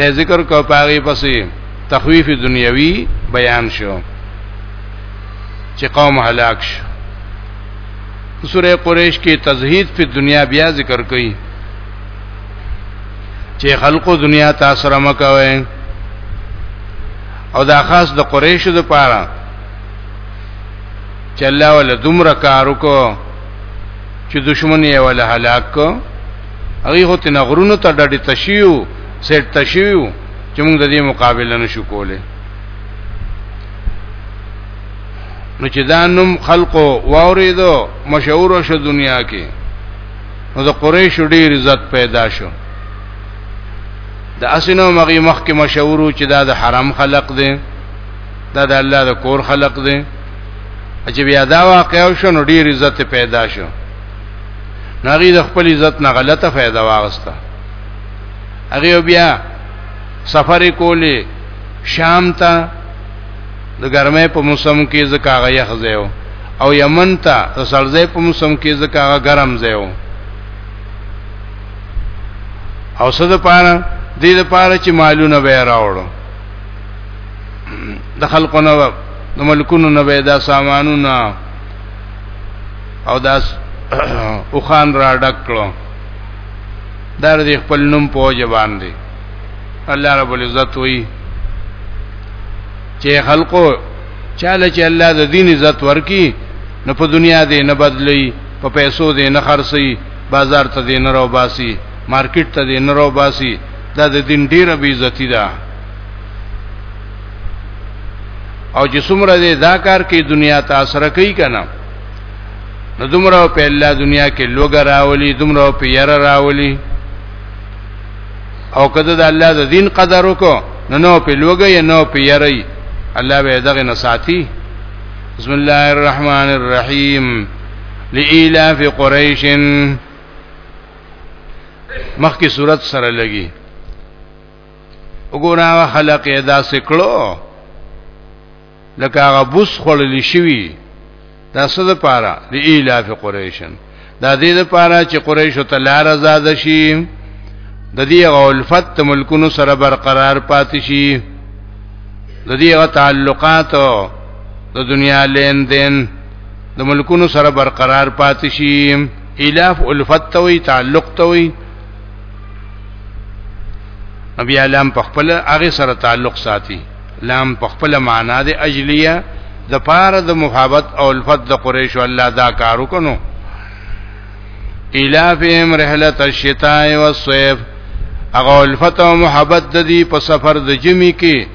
د ذکر کو پاغي پسې تخویف دنیوي بیان شو چې قوم هلاک شو سوره قریش کې تزهید په دنیا بیا ذکر کړي چې خلقو دنیا تاسو رمکوي او دا خاص د قریشو د پاره چې الله ول دومره کار وکړو چې دشمن یې ول هلاک کو هغه هوت نه غرونو ته ډډه تشیو سیټ تشیو چې موږ د دې مقابله نشو کوله نو چې دا نوم خلقو واوریدو مشهور شو دنیا کې نو د قریش ډیر عزت پیدا شو د اسنو مغي مخ کې مشهور چې دا د حرام خلق دي دا د الله د کور خلق دي چې بیا دا واقع شو نو ډیر عزت پیدا شو ناغي د خپل عزت نه غلطه فائدہ واغسته هغه بیا سفر کولې شام ته د ګرمۍ په موسم کې زکاغه یخ ځایو او یمن ته د سړځې په موسم کې زکاغه ګرم ځایو او صد پاره دې د پاره چې مالونه به راوړو د خلقونه د ملکونو نه به دا سامانونه او داس اوخان را ډک کړو دار دې خپل نوم په وجه باندې الله رب العزت وی چې خلقو چاله چې الله د دین عزت ورکی نه په دنیا دې نه بدلی په پیسو دې نه خرڅي بازار ته دې نه راو باسي مارکیټ ته دې نه راو باسي دا د دین ډیره بی عزتی ده او چې څومره دې دا کار کوي دنیا ته اثر کوي کنه نو دومره په الله دنیا کې لوګ راولي دومره په ير راولي او کده د الله د دین قدر وکړو نو نو په لوګ یې نو په يري الله به دغه نساتی بسم الله الرحمن الرحیم لإلاف قريش مخکې صورت سره لګي وګوره خلق ادا سکلو لکه هغه بوس خړلې شوی دا څه د پاره د ایلاف قریشن دا دې د پاره چې قریش ته لار آزاد شي د دې غولفت ملکونو سره برقرار پاتې شي د دې غ تعلقات د دنیا لین دین د ملکونو سره برقرار پاتې شي ایلاف الفت توي تعلق توي نبی علام په خپل هغه سره تعلق ساتي لام په خپل معنا د اجلیه د پاره د محبت او الفت د قریش الله دا کار وکړو الافهم رحلت الشتاء والصيف اغه الفت او محبت د دې په سفر د جمی کې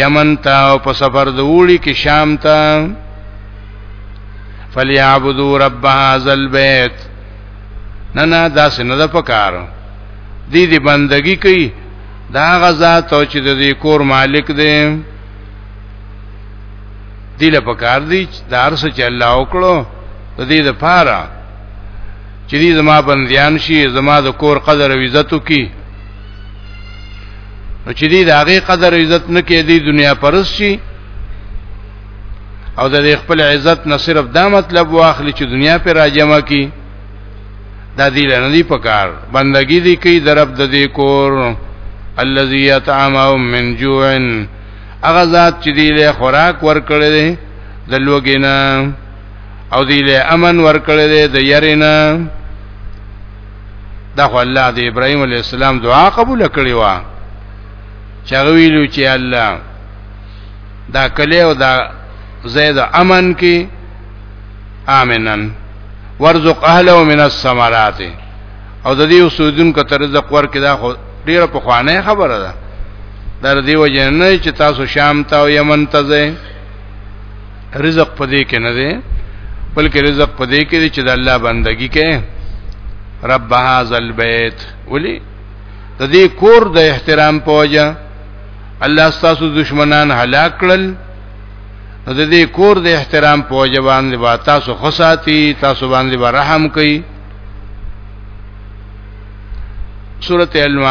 یمن ته او په سفر د وړي کې شام ته فلیعبدوا رب هذا البيت نه نه دا څنګه د پکار دې دې بندگی کوي دا غزا ته چې د دې کور مالک دی دی له پکار دی د ارس چې الله وکړو د دې د پاره چې دې زما بنديان شي زما د کور قدر او عزت وکي نو چې دې د هغه قدر او عزت نه کې دې دنیا پرس شي او د خپل عزت نه صرف دا مطلب واخلي چې دنیا پر راجمه کی دا دی نه دی پکار بندگی دی کوي د رب د دې کور الذي يطعمهم من جوع هغه ذات چې دی له خوراک ورکړي دي د لوګینا او دی له امن ورکړي دي د يرینا دا خو الله د ابراهيم عليه السلام دعا قبول کړې و چې ویلو چې الله دا کله او دا زید امن کې امنن ورزق اهله من الثمرات او د دې وسودون کو تر رزق ورکې دا خو ډیره په خوانه خبره ده در دې وجه نه چې تاسو شام ته او یمن ته ځئ رزق پدې کې نه دی بلکې رزق پدې کې دی چې د الله بندگی کې رب هذا البيت ولي د دې کور د احترام په وجه الله ستاسو دشمنان هلاک کړل نو د دې کور د احترام په وجه باندې با تاسو خصاتی تاسو باندې به رحم کوي سورته الوان